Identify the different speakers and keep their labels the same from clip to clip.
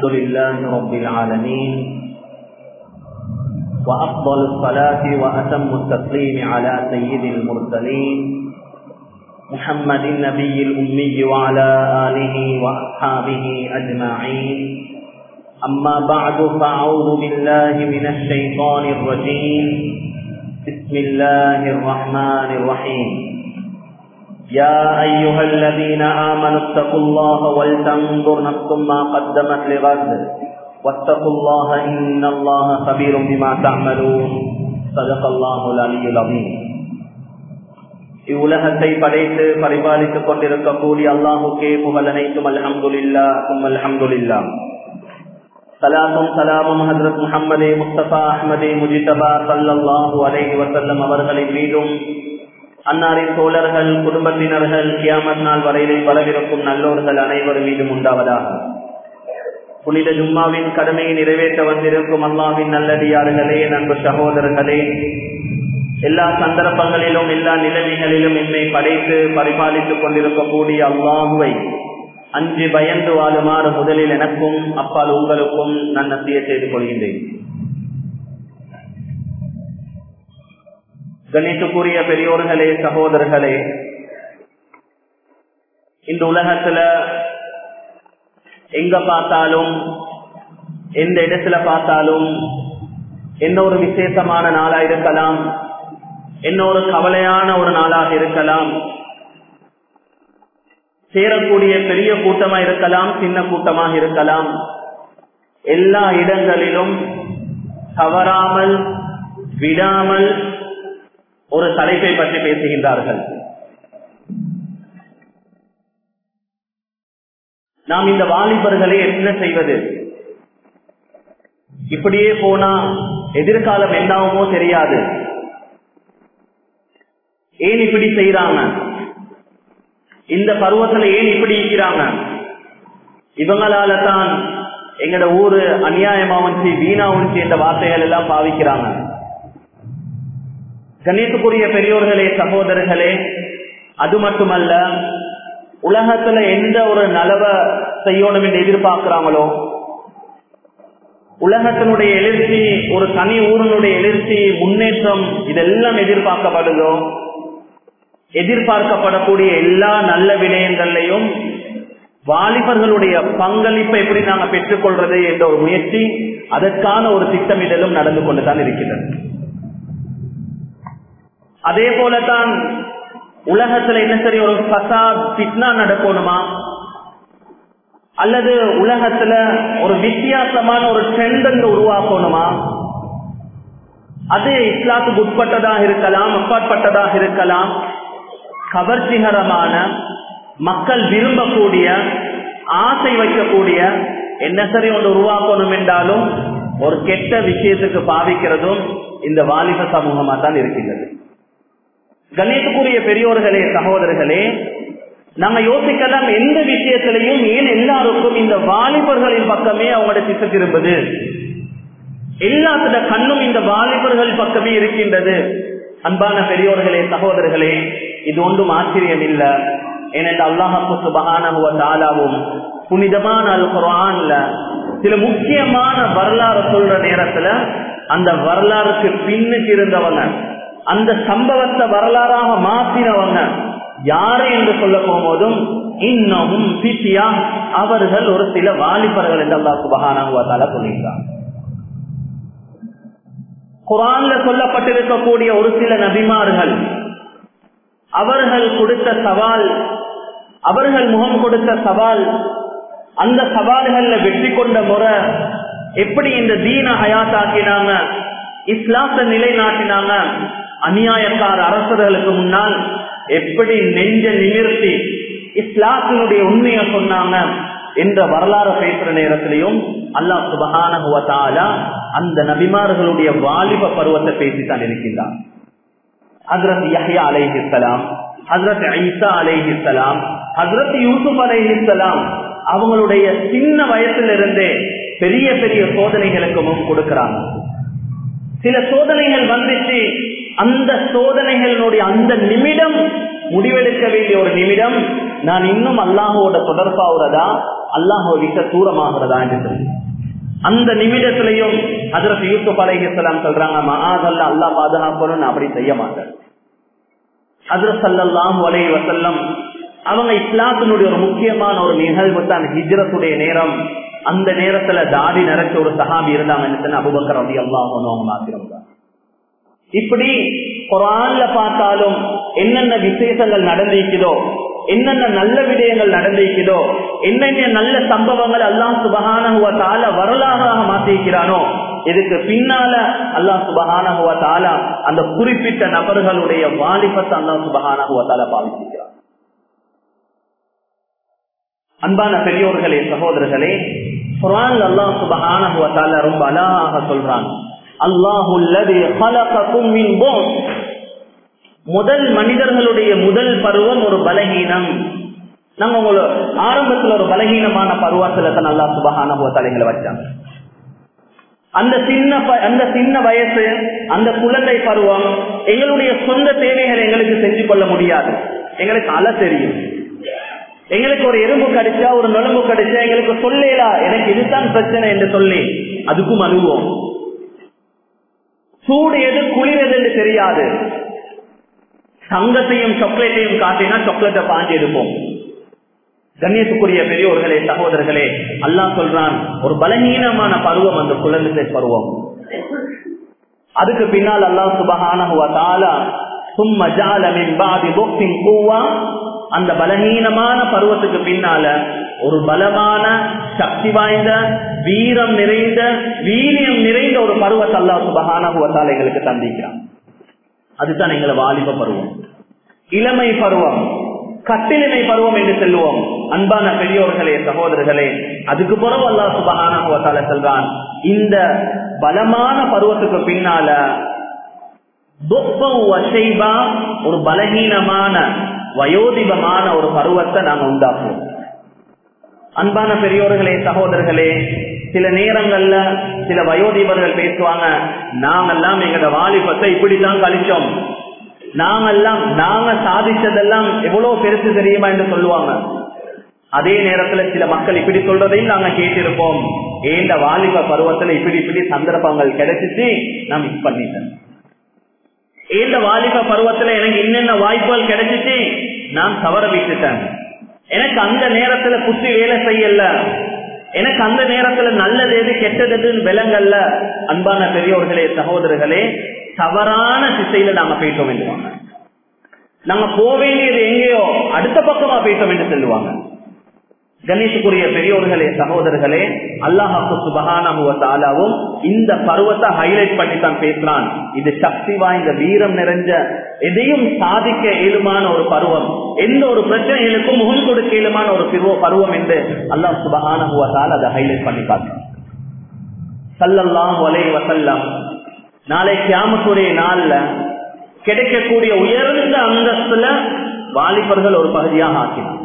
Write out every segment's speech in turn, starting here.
Speaker 1: الحمد لله رب العالمين. وأفضل الصلاة وأتم التسليم على سيد المرسلين محمد النبي الأمي وعلى آله وأصحابه أجمعين. أما بعد فأعوذ بالله من الشيطان الرجيم. بسم الله الرحمن الرحيم. يا أيها الذين آمنوا اتقوا الله ولتنظر نفس ما قدمت لغد واتقوا الله إن الله خبير بما تعملون صدق الله العلي العظيم இவ்வுலகத்தை படைத்து பரிபாலித்துக் கொண்டிருக்கக்கூடிய அல்லாஹுக்கே புகழ் அனைத்தும் அல்ஹம்துலில்லா உம் அல்ஹம்துலில்லா சலாமும் சலாமும் ஹசரத் முஹம்மதே முஸ்தபா அஹ்மதே முஜிதபா சல்லல்லாஹு அலைஹி வசல்லம் அவர்களின் மீதும் அன்னாரின் தோழர்கள் குடும்பத்தினர்கள் கியாமத் நாள் வரையிலே வரவிருக்கும் நல்லோர்கள் அனைவரும் மீதும் உண்டாவதாக. புனித ஜும்மாவின் கடமையை நிறைவேற்ற வந்திருக்கும் அல்லாவின் நல்லடியார்களே நண்பு சகோதரர்களே எல்லா சந்தர்ப்பங்களிலும் எல்லா நிலைமைகளிலும் என்னை படைத்து பரிபாலித்துக் கொண்டிருக்கக்கூடிய அல்லாஹுவை அஞ்சு பயந்து வாழுமாறு முதலில் எனக்கும் அப்பால் உங்களுக்கும் நான் செய்து கொள்கின்றேன். கணித்துக்குரிய பெரியோர்களே சகோதரர்களே இந்த உலகத்துல எங்க பார்த்தாலும் எந்த இடத்துல பார்த்தாலும் என்ன ஒரு விசேஷமான நாளா இருக்கலாம் என்ன ஒரு கவலையான ஒரு நாளாக இருக்கலாம் சேரக்கூடிய பெரிய கூட்டமா இருக்கலாம் சின்ன கூட்டமாக இருக்கலாம் எல்லா இடங்களிலும் தவறாமல் விடாமல் ஒரு தலைப்பை பற்றி பேசுகின்றார்கள். நாம் இந்த வாலிபர்களை என்ன செய்வது? இப்படியே போனா எதிர்காலம் என்னாகுமோ தெரியாது. ஏன் இப்படி செய்யறாங்க இந்த பருவத்துல ஏன் இப்படி இருக்கிறாங்க? இவங்களால தான் எங்கட ஊரு அநியாயமாவன்சி வீணாவுன்னு என்ற வார்த்தைகள் எல்லாம் பாவிக்கிறாங்க. கணித்துக்குரிய பெரியோர்களே சகோதரர்களே அது மட்டுமல்ல உலகத்துல எந்த ஒரு நலவ செய்யணும் என்று எதிர்பார்க்கிறாங்களோ உலகத்தினுடைய எழுச்சி ஒரு தனி ஊரினுடைய எழுச்சி முன்னேற்றம் இதெல்லாம் எதிர்பார்க்கப்படுதோ எதிர்பார்க்கப்படக்கூடிய எல்லா நல்ல விடயங்கள்லையும் வாலிபர்களுடைய பங்களிப்பை எப்படி நாங்கள் பெற்றுக்கொள்றது என்ற ஒரு முயற்சி அதற்கான ஒரு திட்டமிடலும் நடந்து கொண்டுதான் இருக்கிறது அதே போலதான் உலகத்துல என்ன சரி ஒரு பசாத் பிட்னா நடக்கணுமா? அல்லது உலகத்துல ஒரு வித்தியாசமான ஒரு ட்ரெண்ட் உருவாக்கணுமா? அது இஸ்லாத்துக்கு உட்பட்டதாக இருக்கலாம் அப்பாற்பட்டதாக இருக்கலாம். கவர்ச்சிகரமான மக்கள் விரும்பக்கூடிய ஆசை வைக்கக்கூடிய என்ன சரி ஒன்று உருவாக்கணும் என்றாலும் ஒரு கெட்ட விஷயத்துக்கு பாவிக்கிறதும் இந்த வாலிப சமூகமா தான் இருக்கின்றது. கணித்துக்குரிய பெரியோர்களே சகோதரர்களே நம்ம யோசிக்கலாம் எந்த விஷயத்திலையும் ஏன் எல்லாருக்கும் இந்த வாலிபர்களின் பக்கமே அவங்களோட திசை திரும்புது எல்லாத்தோட கண்ணும் இந்த வாலிபர்கள் பக்கமே இருக்கின்றது. அன்பான பெரியோர்களே சகோதரர்களே இது ஒன்றும் ஆச்சரியம் இல்ல ஏனென்று அல்லாஹு சுபகானவும் புனிதமான அல் குரான்ல சில முக்கியமான வரலாறு சொல்ற நேரத்துல அந்த வரலாறுக்கு பின்னுக்கு இருந்தவங்க. அந்த சம்பவத்தை வரலாறாக மாற்றினவங்க யாரு என்று சொல்ல போகும்போதும் இன்னமும் பிசியா அவர்கள் ஒரு சில வாலிபர்கள் என்று அல்லா சுபகானால சொல்லியிருக்காங்க. குரான்ல சொல்லப்பட்டிருக்கக்கூடிய ஒரு சில நபிமார்கள் அவர்கள் கொடுத்த சவால் அவர்கள் முகம் கொடுத்த சவால் அந்த சவால்கள்ல வெற்றி கொண்ட முறை எப்படி இந்த தீன ஹயாத்தாக்கினாங்க இஸ்லாத்தை நிலைநாட்டினாங்க அநியாயக்கார அரசர்களுக்கு முன்னால் எப்படி நெஞ்ச நிமிர்த்தி இஸ்லாத்தினுடைய உண்மையை சொன்னாங்க என்ற வரலாறு பேசுற நேரத்திலையும் அல்லாஹ் சுபகான அந்த நபிமார்களுடைய வாலிப பருவத்தை பேசித்தான் இருக்கின்றார் ஹசரத் யஹ்யா அலைஹிஸ்லாம் ஹசரத் ஐசா அலைஹிஸ்லாம் ஹசரத் யூசுப் அலைஹிஸ்லாம் அவங்களுடைய சின்ன வயசிலிருந்தே பெரிய பெரிய சோதனைகளுக்கு முன் கொடுக்கிறாங்க. சில சோதனைகள் வந்துச்சு அந்த சோதனைகளினுடைய அந்த நிமிடம் முடிவெடுக்க வேண்டிய ஒரு நிமிடம் நான் இன்னும் அல்லாஹோட தொடர்பாகிறதா அல்லாஹோ விட்ட தூரமாகிறதா என்று சொல்லி அந்த நிமிடத்திலையும் அதற்கு யூசுப் அலைஹிஸ்லாம் சொல்றாங்க மகாதல்ல அல்லா பாதுகாப்பணும்னு அப்படி செய்ய மாட்டேன். ஹசரத் சல்லாஹூ வசல்லம் அவங்க இஸ்லாத்தினுடைய ஒரு முக்கியமான ஒரு நிகழ்வு தான் ஹிஜ்ரத்துடைய நேரம். அந்த நேரத்துல தாடி நிறைச்ச ஒரு சஹாபி இருந்தாங்க அபுபக்கர் அப்படி அல்லாஹ் மாத்திரம் இப்படி குரான்ல பார்த்தாலும் என்னென்ன விசேஷங்கள் நடந்திருக்குதோ என்னென்ன நல்ல விடயங்கள் நடந்திருக்குதோ என்னென்ன நல்ல சம்பவங்கள் அல்லாம் தால வரலாறாக மாற்றிருக்கிறானோ இதுக்கு பின்னால அல்லாஹ் சுபகான அந்த குறிப்பிட்ட நபர்களுடைய வாலிபத்தை அல்லாஹ் சுபகானகுவ தால பாவிச்சிருக்கிறான். அன்பான பெரியோர்களே சகோதரர்களே குரான் அல்லாஹ் சுபகான ரொம்ப அழகாக சொல்றான். முதல் மனிதர்களுடைய முதல் பருவம் ஒரு பலகீனம். நம்ம உங்களோட ஆரம்பத்துல ஒரு பலகீனமான பருவத்துல தான் நல்லா சுபகான தலைகளை வச்சாங்க. அந்த சின்ன அந்த சின்ன வயசு அந்த குழந்தை பருவம் எங்களுடைய சொந்த தேவைகளை எங்களுக்கு செஞ்சு கொள்ள முடியாது. எங்களுக்கு அல தெரியும். எங்களுக்கு ஒரு எறும்பு கடிச்சா ஒரு நுழம்பு கடிச்சா எங்களுக்கு சொல்லேலா எனக்கு இதுதான் பிரச்சனை என்று சொல்லி அதுக்கும் அனுபவம் சூடு எது குளிர் எதுன்னு தெரியாது. தங்கத்தையும் சாக்லேட்டையும் காட்டினா சாக்லேட்டை பாஞ்சு எடுப்போம். கண்ணியத்துக்குரிய பெரியோர்களே சகோதரர்களே அல்லா சொல்றான் ஒரு பலகீனமான பருவம் அந்த குழந்தை பருவம். அதுக்கு பின்னால் அல்லா சுபகான அந்த பலகீனமான பருவத்துக்கு பின்னால ஒரு பலமான சக்தி வாய்ந்த வீரம் நிறைந்த வீரியம் நிறைந்த ஒரு பருவத்தை அல்லா சுபகான எங்களுக்கு தந்திக்கிறான் அதுதான் எங்களை வாலிப பருவம். இளமை பருவம் கட்டிலினை பருவம் என்று செல்வோம் அன்பான பெரியோர்களே சகோதரர்களே அதுக்கு பிறகு அல்லா சுபகான செல்றான் இந்த பலமான பருவத்துக்கு பின்னால ஒரு பலகீனமான வயோதிபமான ஒரு பருவத்தை நாங்க உண்டாக்குவோம். அன்பான பெரியோர்களே சகோதரர்களே சில நேரங்கள்ல சில வயோதிபர்கள் பேசுவாங்க நாங்கெல்லாம் எங்களோட வாலிபத்தை இப்படித்தான் கழிச்சோம். நாங்கெல்லாம் நாங்க சாதிச்சதெல்லாம் எவ்வளவு பெருசு தெரியுமா? என்று சொல்லுவாங்க. அதே நேரத்துல சில மக்கள் இப்படி சொல்றதையும் நாங்க கேட்டிருப்போம். ஏண்ட வாலிப பருவத்துல இப்படி இப்படி சந்தர்ப்பங்கள் கிடைச்சிச்சு நாம் மிஸ் பண்ணிட்டேன் ஏந்த வாலிப பருவத்துல எனக்கு என்னென்ன வாய்ப்புகள் கிடைச்சிச்சு நான் தவற விட்டுட்டேன் எனக்கு அந்த நேரத்துல புத்தி வேலை செய்யல. எனக்கு அந்த நேரத்துல நல்லது எது கெட்டது எதுன்னு விலங்கல்ல அன்பான பெரியோர்களே சகோதரர்களே தவறான திசையில நாங்க போயிட்டோம் என்றுவாங்க நாங்க போக வேண்டியது எங்கேயோ அடுத்த பக்கமா போயிட்டோம் என்று சொல்லுவாங்க. கணேசுக்குரிய பெரியோர்களே சகோதரர்களே அல்லாஹாக்கு சுபகானாவும் இந்த பருவத்தை ஹைலைட் பண்ணி தான் பேசுறான். இது சக்தி வாய்ந்த வீரம் நிறைஞ்ச எதையும் சாதிக்க இயலுமான ஒரு பருவம். எந்த ஒரு பிரச்சனைகளுக்கும் முகம் கொடுக்க இயலுமான ஒரு பருவம் என்று அல்லாஹ் சுபகானால் அதை ஹைலைட் பண்ணி பார்க்கிறான் சல்லல்லாம் வலை வசல்லம் நாளை கியாமத்துடைய நாள்ல கிடைக்கக்கூடிய உயர்ந்த அந்தஸ்துல வாலிபர்கள் ஒரு பகுதியாக ஆக்கினார்.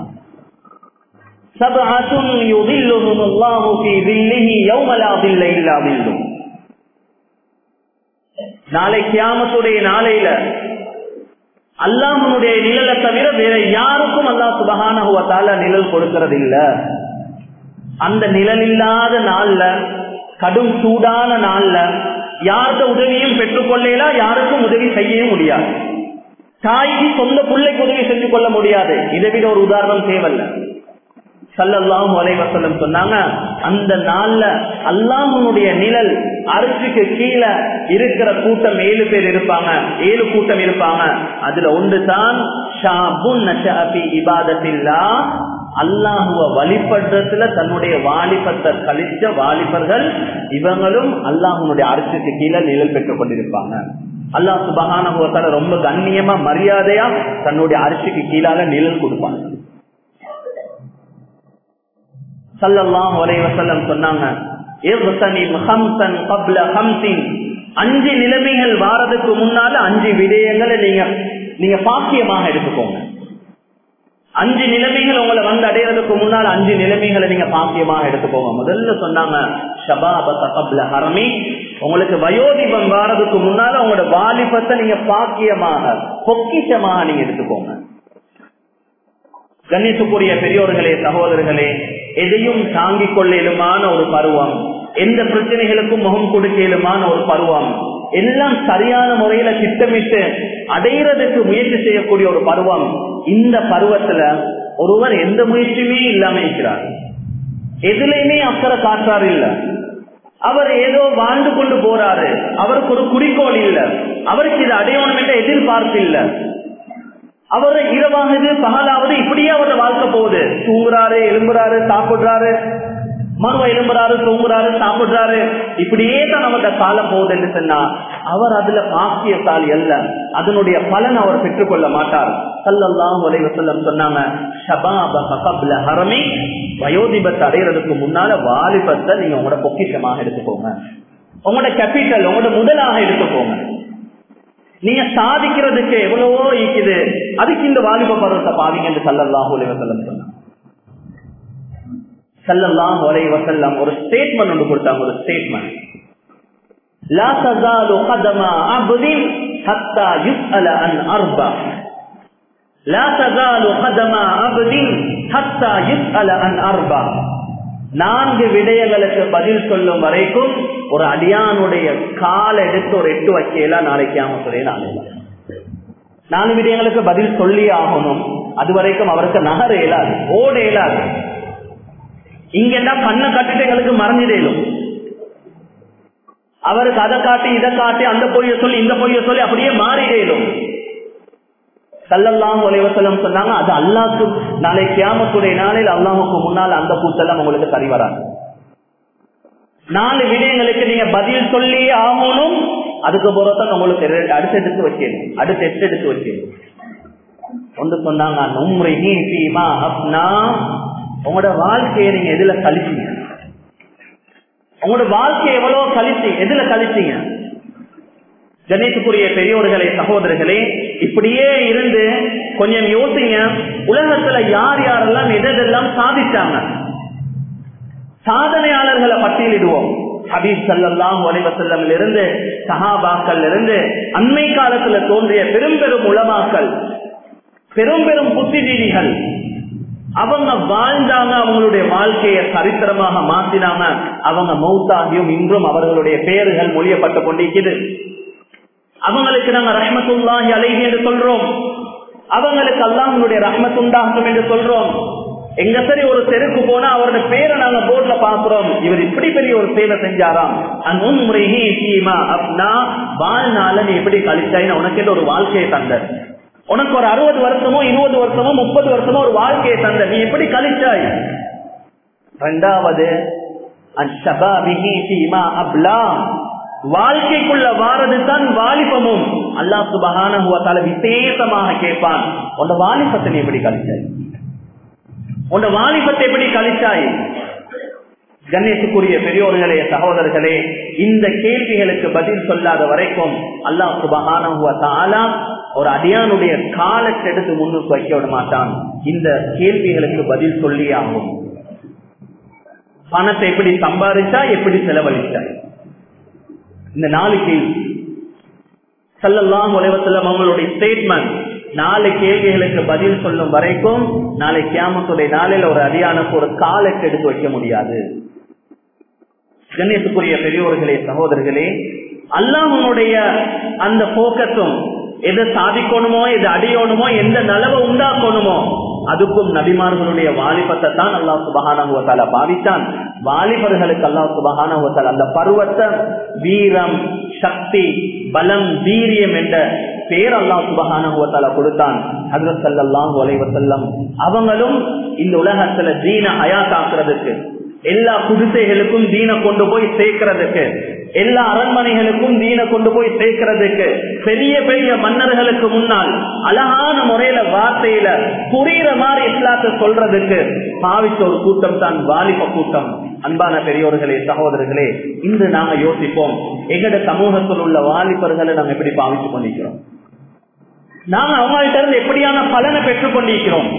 Speaker 1: நாளை கியாமத்துடைய நாளையில அல்லாஹனுடைய நிழலை தவிர வேற யாருக்கும் அல்லா சுபகான நிழல் கொடுக்கிறது இல்ல அந்த நிழல் இல்லாத நாள்ல கடும் சூடான நாள்ல யார்த உதவியும் பெற்றுக்கொள்ளலாம் யாருக்கும் உதவி செய்யவும் முடியாது. தாய்க்கு சொந்த பிள்ளைக்கு உதவி செஞ்சு கொள்ள முடியாது. இதை விட ஒரு உதாரணம் தேவையில்லை. சல்லல்லாம் வலைவசல்லம் சொன்னாங்க அந்த நாள்ல அல்லாமனுடைய நிழல் அரிசிக்கு கீழே இருக்கிற கூட்டம் ஏழு பேர் இருப்பாங்க ஏழு கூட்டம் இருப்பாங்க. அதுல ஒன்று தான் அல்லாஹுவ வழிபடுறதுல தன்னுடைய வாலிபத்தை கழிச்ச வாலிபர்கள் இவங்களும் அல்லாஹனுடைய அரிசிக்கு கீழே நிழல் பெற்றுக் கொண்டிருப்பாங்க. அல்லாஹ் சுபகான ரொம்ப கண்ணியமா மரியாதையா தன்னுடைய அரிசிக்கு கீழால நிழல் கொடுப்பாங்க. சல்லல்லாம் ஒரே வசல்லம் சொன்னாங்க அஞ்சு நிலைமைகள் வாரதுக்கு முன்னால அஞ்சு விடயங்களை நீங்க நீங்க பாக்கியமாக எடுத்துக்கோங்க. அஞ்சு நிலைமைகள் உங்களை வந்து அடையிறதுக்கு முன்னால் அஞ்சு நிலைமைகளை நீங்க பாக்கியமாக எடுத்துக்கோங்க. முதல்ல சொன்னாங்க ஹரமி. உங்களுக்கு வயோதிபம் வாரதுக்கு முன்னால உங்களோட வாலிபத்தை நீங்க பாக்கியமாக பொக்கிஷமாக நீங்க எடுத்துக்கோங்க. கண்ணியத்துக்குரிய பெரியோர்களே சகோதரர்களே எதையும் தாங்கிக் கொள்ளலுமான ஒரு பருவம் எந்த பிரச்சனைகளுக்கும் முகம் கொடுக்கலுமான ஒரு பருவம் எல்லாம் சரியான முறையில திட்டமிட்டு அடையிறதுக்கு முயற்சி செய்யக்கூடிய ஒரு பருவம் இந்த பருவத்துல ஒருவர் எந்த முயற்சியுமே இல்லாம இருக்கிறார். எதுலையுமே அக்கறை காற்றார் இல்ல. அவர் ஏதோ வாழ்ந்து கொண்டு போறாரு. அவருக்கு ஒரு குறிக்கோள் இல்ல. அவருக்கு இது அடையணும் என்ற எதிர்பார்ப்பு இல்ல. அவரை இரவாகுது பகலாவது இப்படியே அவரோட வாழ்க்கை போகுது. தூங்குறாரு எலும்புறாரு சாப்பிடுறாரு. மறுவ எலும்புறாரு தூங்குறாரு சாப்பிடுறாரு. இப்படியே தான் அவரோட காலம் போகுதுன்னு சொன்னா அவர் அதுல பாக்கியத்தால் அல்ல. அதனுடைய பலன் அவர் பெற்றுக்கொள்ள மாட்டார். சல்லல்லாம் உலக சொல்லம் சொன்னாங்க ஹரமி. வயோதிபத்தை அடைகிறதுக்கு முன்னால வாலிபத்தை நீங்க உங்களோட பொக்கிஷமாக எடுத்துக்கோங்க. உங்களோட கேபிட்டல் உங்களோட முதலாக எடுத்துக்கோங்க. நீங்க சாதிக்கிறதுக்கு எவ்வளவோ இருக்குது அதுக்கு இந்த வாலிப பருவத்தை பாவீங்க என்று சல்லல்லாஹ் உலகம் சொன்னாங்க. சல்லல்லாஹ் ஒலை வசல்லாம் ஒரு ஸ்டேட்மெண்ட் ஒன்று கொடுத்தாங்க ஒரு ஸ்டேட்மெண்ட் லா தசாலு கதமா அபுதின் ஹத்தா யுஸ்அல அன் அர்பா. லா தசாலு கதமா அபுதின் ஹத்தா யுஸ்அல அன் அர்பா. நான்கு விடயங்களுக்கு பதில் சொல்லும் வரைக்கும் ஒரு அடியானுடைய கால எடுத்து ஒரு எட்டு வைக்கலாம் நாளைக்கு ஆமத்துடைய நாளைக்கு நாலு விடயங்களுக்கு பதில் சொல்லி ஆகணும். அது வரைக்கும் அவருக்கு நகர இயலாது ஓட இயலாது. இங்கெல்லாம் பண்ண கட்டிட்டு எங்களுக்கு மறந்துடலும் அவருக்கு அதை காட்டி இதை காட்டி அந்த பொய்ய சொல்லி இந்த பொய்ய சொல்லி அப்படியே மாறிடலும் சல்லல்லாம் உலைவசலம் சொன்னாங்க அது அல்லாக்கு நாளை கியாமத்துடைய நாளில் அல்லாஹுக்கு முன்னால் அந்த கூத்தெல்லாம் உங்களுக்கு சரி வராது. நாலு விடயங்களுக்கு நீங்க பதில் சொல்லி ஆகணும். அதுக்கு போறதான் உங்களுக்கு அடுத்து எடுத்து வைக்கணும் அடுத்து எட்டு எடுத்து வைக்கணும் ஒன்று சொன்னாங்க உங்களோட வாழ்க்கையை நீங்க எதுல கழிச்சீங்க? உங்களோட வாழ்க்கையை எவ்வளவு கழிச்சு எதுல கழிச்சீங்க? கணேசுக்குரிய பெரியோர்களே சகோதரர்களே இப்படியே இருந்து கொஞ்சம் யோசிங்க. உலகத்துல யார் யாரெல்லாம் எதெல்லாம் சாதிச்சாங்க? சாதனையாளர்களை பட்டியலிடுவோம். ஹபீப் சல்லாம் ஒலிவசல்லம் இருந்து சஹாபாக்கள் இருந்து அண்மை காலத்துல தோன்றிய பெரும் பெரும் பெரும்பெரும் பெரும் பெரும் புத்திஜீவிகள் அவங்க வாழ்ந்தாங்க அவங்களுடைய வாழ்க்கையை சரித்திரமாக மாத்தினாங்க. அவங்க மௌத்தாகியும் இன்றும் அவர்களுடைய பெயர்கள் மொழியப்பட்டு கொண்டிருக்கிறது அவங்களுக்கு நாங்க ரஹ்மத்துல்லாஹி அலைஹி என்று சொல்றோம். அவங்களுக்கு அல்லாஹனுடைய ரஹ்மத் உண்டாகும் என்று சொல்றோம். எங்க சரி ஒரு தெருக்கு போனா அவரோட பேரை நாங்க போர்ட்ல பாக்குறோம் இவர் இப்படி பெரிய ஒரு சேவை செஞ்சாராம். அப்படின்னா வாழ்நாள நீ எப்படி கழிச்சாயின்னு உனக்கு ஒரு வாழ்க்கையை தந்த? உனக்கு ஒரு அறுபது வருஷமோ இருபது வருஷமோ முப்பது வருஷமோ ஒரு வாழ்க்கையை தந்த. நீ எப்படி கழிச்சாய்? ரெண்டாவது வாழ்க்கைக்குள்ள வாரது தான் வாலிபமும். அல்லா சுபகான விசேஷமாக கேட்பான். உன்னோட வாலிபத்தை நீ எப்படி கழிச்சாய்? உன் வாலிபத்தை எப்படி கழிச்சாய் கண்ணியத்துக்குரிய பெரியோர்களே சகோதரர்களே இந்த கேள்விகளுக்கு பதில் சொல்லாத வரைக்கும் அல்லா சுபகான ஒரு அடியானுடைய காலத்தை எடுத்து முன்னுக்கு வைக்க விட மாட்டான் இந்த கேள்விகளுக்கு பதில் சொல்லி ஆகும் பணத்தை எப்படி சம்பாதிச்சா எப்படி செலவழிச்சாய் இந்த நாலு கேள்வி உலகத்தில் அவங்களுடைய ஸ்டேட்மெண்ட் நாலு கேள்விகளுக்கு பதில் சொல்லும் வரைக்கும் நாளை கியாமத்துடைய நாளில் ஒரு அரியானுக்கு ஒரு காலை எடுத்து வைக்க முடியாது. கண்ணியத்துக்குரிய பெரியோர்களே சகோதரர்களே அல்லாமனுடைய அந்த போக்கத்தும் எதை சாதிக்கணுமோ எதை அடையணுமோ எந்த நலவை உண்டாக்கணுமோ அதுக்கும் நபிமார்களுடைய வாலிபத்தை தான் அல்லாஹ் சுபகான பாதித்தான் வாலிபர்களுக்கு அல்லா சுபகான அந்த பருவத்தை வீரம் சக்தி பலம் வீரியம் என்ற பேர் அல்லா சுபகான கொடுத்தான். ஹசரத் சல்லாஹ் வலைவசல்லம் அவங்களும் இந்த உலகத்துல தீன அயாத்தாக்குறதுக்கு எல்லா குடிசைகளுக்கும் தீன கொண்டு போய் சேர்க்கிறதுக்கு எல்லா அரண்மனைகளுக்கும் தீன கொண்டு போய் சேர்க்கிறதுக்கு பெரிய பெரிய மன்னர்களுக்கு முன்னால் அழகான முறையில வார்த்தையில புரியுற மாதிரி இஸ்லாத்தை சொல்றதுக்கு பாவித்த ஒரு கூட்டம் தான் வாலிப கூட்டம். அன்பான பெரியோர்களே சகோதரர்களே இன்று நாங்க யோசிப்போம் எங்கட சமூகத்தில் உள்ள வாலிபர்களை நாங்க எப்படி பாவித்துக் கொண்டிருக்கிறோம்? நாங்க அவங்கள்ட்ட இருந்து எப்படியான பலனை பெற்றுக் கொண்டிருக்கிறோம்?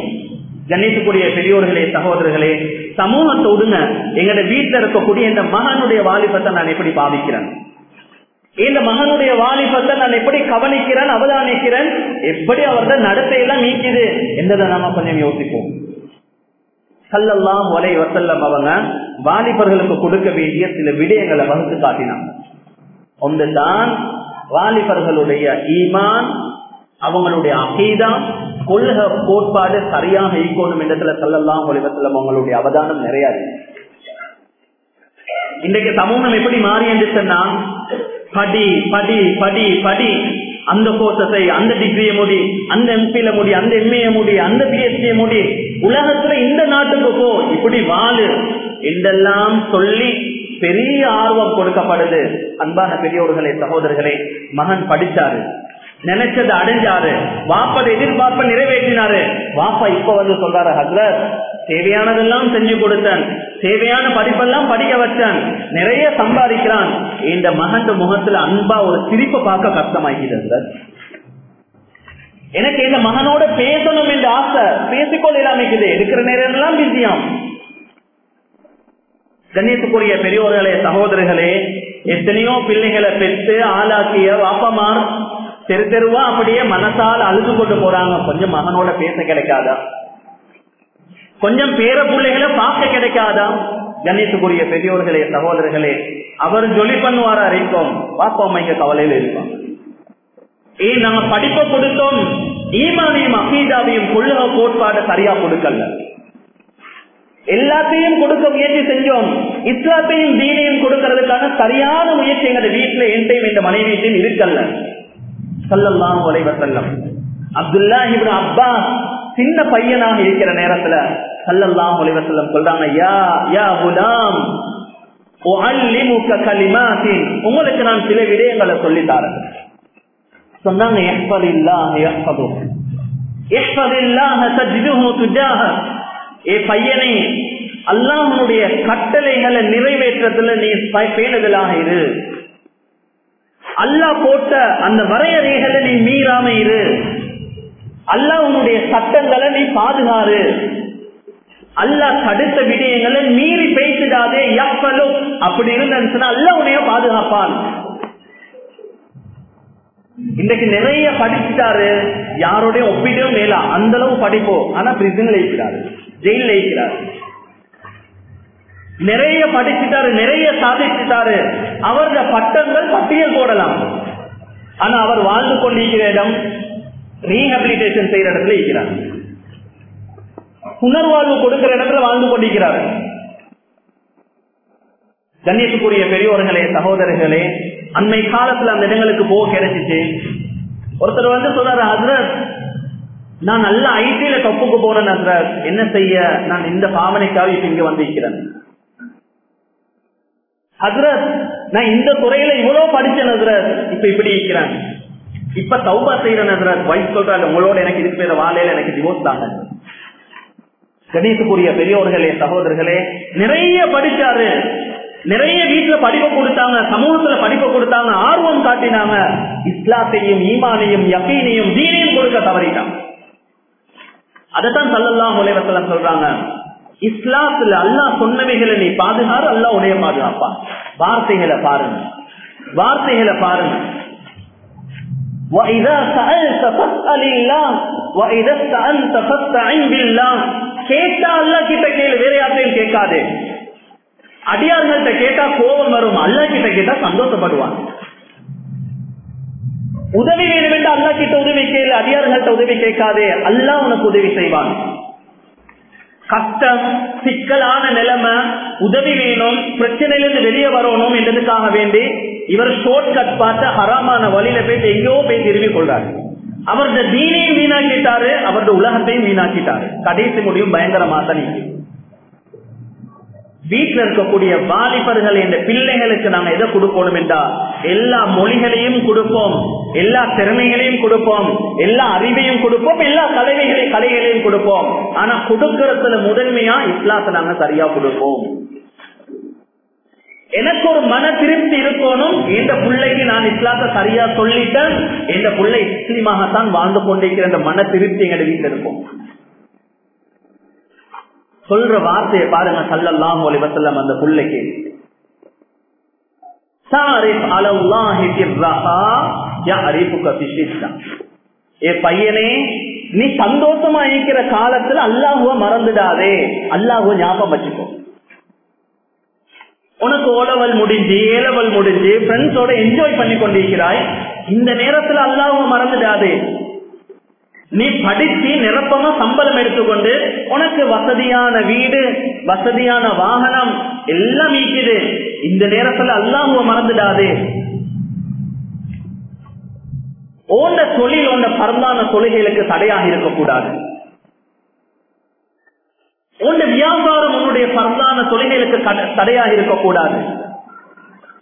Speaker 1: கணிக்கக்கூடிய பெரியோர்களே சகோதரர்களே சமூகத்தை விடுங்க எங்கட வீட்டுல இருக்கக்கூடிய இந்த மகனுடைய வாலிபத்தை நான் எப்படி பாதிக்கிறேன் இந்த மகனுடைய வாலிபத்தை நான் எப்படி கவனிக்கிறேன் அவதானிக்கிறேன்? எப்படி அவர்கள் நடத்தையெல்லாம் நீக்குது என்றதை நாம கொஞ்சம் யோசிப்போம். கல்லெல்லாம் ஒலை வசல்லம் அவங்க வாலிபர்களுக்கு கொடுக்க வேண்டிய சில விடயங்களை வகுத்து காட்டினாங்க. ஒன்றுதான் வாலிபர்களுடைய ஈமான் அவங்களுடைய அகீதம் கொள்க கோட்பாடு சரியாக ஈக்கோணும் இடத்துல சல்லல்லாம் உலகத்துல வசல்லம் அவங்களுடைய அவதானம் நிறைய இன்றைக்கு சமூகம் எப்படி மாறி என்று சொன்னா படி படி படி படி அந்த கோர்ஸை அந்த டிகிரிய முடி அந்த எம்பியில முடி அந்த எம்ஏ முடி அந்த பிஎஸ்சி முடி உலகத்துல இந்த நாட்டுக்கு போ இப்படி வாழு என்றெல்லாம் சொல்லி பெரிய ஆர்வம் கொடுக்கப்படுது. அன்பான பெரியோர்களே சகோதரர்களே மகன் படிச்சாரு. நினைச்சது அடைஞ்சாரு. வாப்பட எதிர்பார்ப்ப நிறைவேற்றினாரு. வாப்பா இப்ப வந்து சொல்றாரு ஹசரத் தேவையானதெல்லாம் செஞ்சு கொடுத்தேன். தேவையான படிப்பெல்லாம் படிக்க வச்சான். நிறைய சம்பாதிக்கிறான். இந்த மகன் முகத்துல அன்பா ஒரு சிரிப்பை பார்க்க கஷ்டமாகிறது எனக்கு இந்த மகனோட பேசணும் என்று ஆசை. பேசிக்கொள்ள இல்லாமைக்குது. இருக்கிற நேரம் எல்லாம் பிஸியாம். கண்ணியத்துக்குரிய பெரியோர்களே சகோதரர்களே எத்தனையோ பிள்ளைகளை பெற்று ஆளாக்கிய வாப்பமார் தெரு தெருவா அப்படியே மனசால் அழுது கொண்டு போறாங்க. கொஞ்சம் மகனோட பேச கிடைக்காதா? கொஞ்சம் பேர பிள்ளைகளை பார்க்க கிடைக்காதா? கண்ணியத்துக்குரிய பெரியோர்களே சகோதரர்களே அவர் ஜொலி பண்ணுவாரா இருக்கும் பாப்போம் இங்க கவலையில இருக்கோம் ஏ நாங்க படிப்பை கொடுத்தோம். ஈமானையும் அகீதாவையும் கொள்ளுக கோட்பாடு சரியா கொடுக்கல. எல்லாத்தையும் கொடுக்க முயற்சி செஞ்சோம். இஸ்லாத்தையும் தீனையும் கொடுக்கறதுக்கான சரியான முயற்சி எங்க வீட்டுல என்டையும் இந்த மனைவியத்தையும் இருக்கல்ல. சல்லல்லாம் உலைவர் செல்லம் அப்துல்லா இவன் அப்பா சின்ன பையனாக இருக்கிற நேரத்துல சல்லல்லாம் உலைவர் செல்லம் சொல்றாங்க யா யா குலாம் உங்களுக்கு நான் சில விடயங்களை சொல்லி தரேன். சொன்னாங்க பையனை அல்லாஹனுடைய கட்டளைகளை நிறைவேற்றத்துல நீ பேணுதலாக இரு. அல்லாஹ் போட்ட அந்த வரையறைகளை நீ மீறாம இரு. அல்லாஹ் உன்னுடைய சட்டங்களை நீ பாதுகாரு அல்லாஹ் தடுத்த விடயங்களை மீறி பேசிடாதே எப்பலும் அப்படி இருந்துச்சுன்னா அல்ல உன்னைய பாதுகாப்பான். இன்றைக்கு நிறைய படிச்சுட்டாரு. யாரோடைய ஒப்பிடவும் மேலா. அந்த அளவு படிப்போம் ஆனா பிரிசன்ல இருக்கிறாரு. ஜெயில இருக்கிறாரு. நிறைய படிச்சுட்டாரு நிறைய சாதிச்சுட்டாரு. அவருடைய பட்டங்கள் பட்டியல் போடலாம். ஆனா அவர் வாழ்ந்து கொண்டிருக்கிற இடம் ரீஹபிலிட்டேஷன் செய்யற இடத்துல இருக்கிறார். புனர்வாழ்வு கொடுக்கிற இடத்துல வாழ்ந்து கொண்டிருக்கிறார். கண்ணியத்துக்குரிய பெரியோர்களே சகோதரர்களே அண்மை காலத்துல அந்த இடங்களுக்கு போக கிடைச்சிச்சு. ஒருத்தர் வந்து சொல்றாரு ஹசரத் நான் நல்ல ஐடியில தொப்புக்கு போறேன் ஹசரத். என்ன செய்ய? நான் இந்த பாவனைக்காக இப்ப இங்க வந்திருக்கிறேன். ஹசரத் நான் இந்த துறையில இவ்வளவு படிச்சேன் ஹசரத். இப்ப இப்படி இருக்கிறேன். இப்ப தௌபா செய்யறேன் ஹசரத். வைஃப் சொல்றாங்க உங்களோட எனக்கு இதுக்கு பேர வாழையில எனக்கு டிவோர்ஸ் தாங்க கணேசுக்குரிய பெரியோர்களே சகோதரர்களே நிறைய படிச்சாரு. நிறைய வீட்டுல படிப்பு கொடுத்தாங்க சமூகத்துல படிப்பு கொடுத்தாங்க ஆர்வம் காட்டினாங்க. இஸ்லாத்தையும் ஈமானையும் யக்கீனையும் தீனையும் கொடுக்க தவறிட்டாங்க அதைத்தான் சல்லல்லாம் உலகத்துல சொல்றாங்க. இஸ்லாத்துல அல்லா சொன்னவைகளை நீ பாதுகாறு அல்லா உடைய பாதுகாப்பா? வார்த்தைகளை பாருங்க. வார்த்தைகளை பாருங்க. கேட்காதே. அடியார்கள்ட்ட கேட்டா கோபம் வரும் அல்லா கிட்ட கேட்டா சந்தோஷப்படுவான் உதவி வேணும் அல்லா கிட்ட உதவி கேள்வி அடியார்கள்ட்ட உதவி கேட்காதே அல்லா உனக்கு உதவி செய்வான். கஷ்டம் சிக்கலான நிலைமை உதவி வேணும் பிரச்சனையிலிருந்து வெளியே வரணும் என்றதுக்காக வேண்டி இவர் ஷோர்ட் கட் பார்த்து ஹராமான வழியில போயிட்டு எங்கேயோ போய் திரும்பி கொள்றாரு. அவரது தீனையும் வீணாக்கிட்டாரு அவரது உலகத்தையும் வீணாக்கிட்டாரு. கடைசி முடியும் பயங்கரமா தான் வீட்டில் இருக்கக்கூடிய வாலிபர்கள் என்ற பிள்ளைகளுக்கு நாங்க எதை கொடுக்கணும் என்றால் எல்லா மொழிகளையும் கொடுப்போம் எல்லா திறமைகளையும் கொடுப்போம் எல்லா அறிவையும் கொடுப்போம் எல்லா கலைகளையும் கலைகளையும் கொடுப்போம். ஆனா கொடுக்கறதுல முதன்மையா இஸ்லாத்தை நாங்க சரியா கொடுப்போம். எனக்கு ஒரு மன திருப்தி இருக்கணும் இந்த பிள்ளைக்கு நான் இஸ்லாத்தை சரியா சொல்லிட்டேன் இந்த பிள்ளை இஸ்லீமாகத்தான் வாழ்ந்து கொண்டிருக்கிற இந்த மன திருப்தி எங்க வீட்டில் இருக்கும். சொல்ற வார்த்தையை பாருங்க சல்லல்லாம் ஒலிவசல்லம் அந்த பிள்ளைக்கு. ஏ பையனே நீ சந்தோஷமா இருக்கிற காலத்துல அல்லாஹுவ மறந்துடாதே. அல்லாஹுவ ஞாபகம் வச்சுக்கோ. உனக்கு ஓலவல் முடிஞ்சு ஏலவல் முடிஞ்சு ஃப்ரெண்ட்ஸோட என்ஜாய் பண்ணி கொண்டிருக்கிறாய் இந்த நேரத்துல அல்லாஹுவ மறந்துடாதே. நீ படிச்சு நிரப்பமா சம்பளம் எடுத்துக்கொண்டு உனக்கு வசதியான வீடு வசதியான வாகனம் எல்லாம் ஈக்குது இந்த நேரத்துல அல்லாஹுவ மறந்துடாது. ஓண்ட தொழில் ஓண்ட பரந்தான தொழுகைகளுக்கு தடையாக இருக்கக்கூடாது. உன்ன வியாபாரம் உன்னுடைய பரந்தான தொழில்களுக்கு தடையாக இருக்கக்கூடாது.